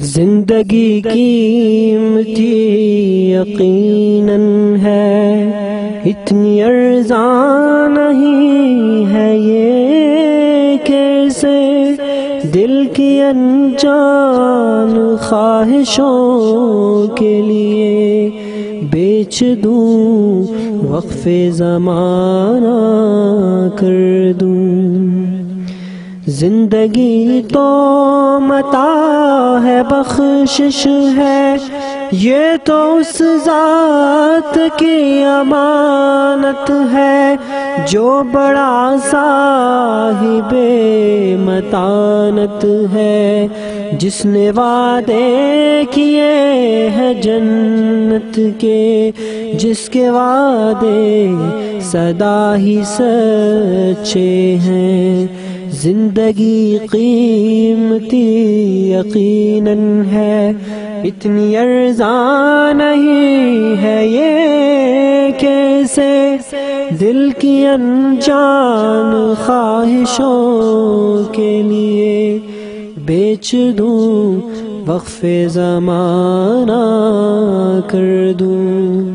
زندگی قیمتی یقیناً ہے۔ اتنی ارزاں نہیں ہے یہ کیسے؟ دل کی انجان خواہشوں کے لیے بیچ دوں، وقف زمانہ کر دوں۔ زندگی تو متا ہے، بخشش ہے۔ یہ تو اس ذات کی امانت ہے، جو بڑا صاحب متانت ہے۔ جس نے وعدے کیے ہیں جنت کے، جس کے وعدے صدا ہی سچے ہیں۔ زندگی قیمتی یقیناً ہے، اتنی ارزاں نہیں ہے یہ کیسے؟ دل کی انجان خواہشوں کے لیے بیچ دوں، وقف زمانہ کر دوں۔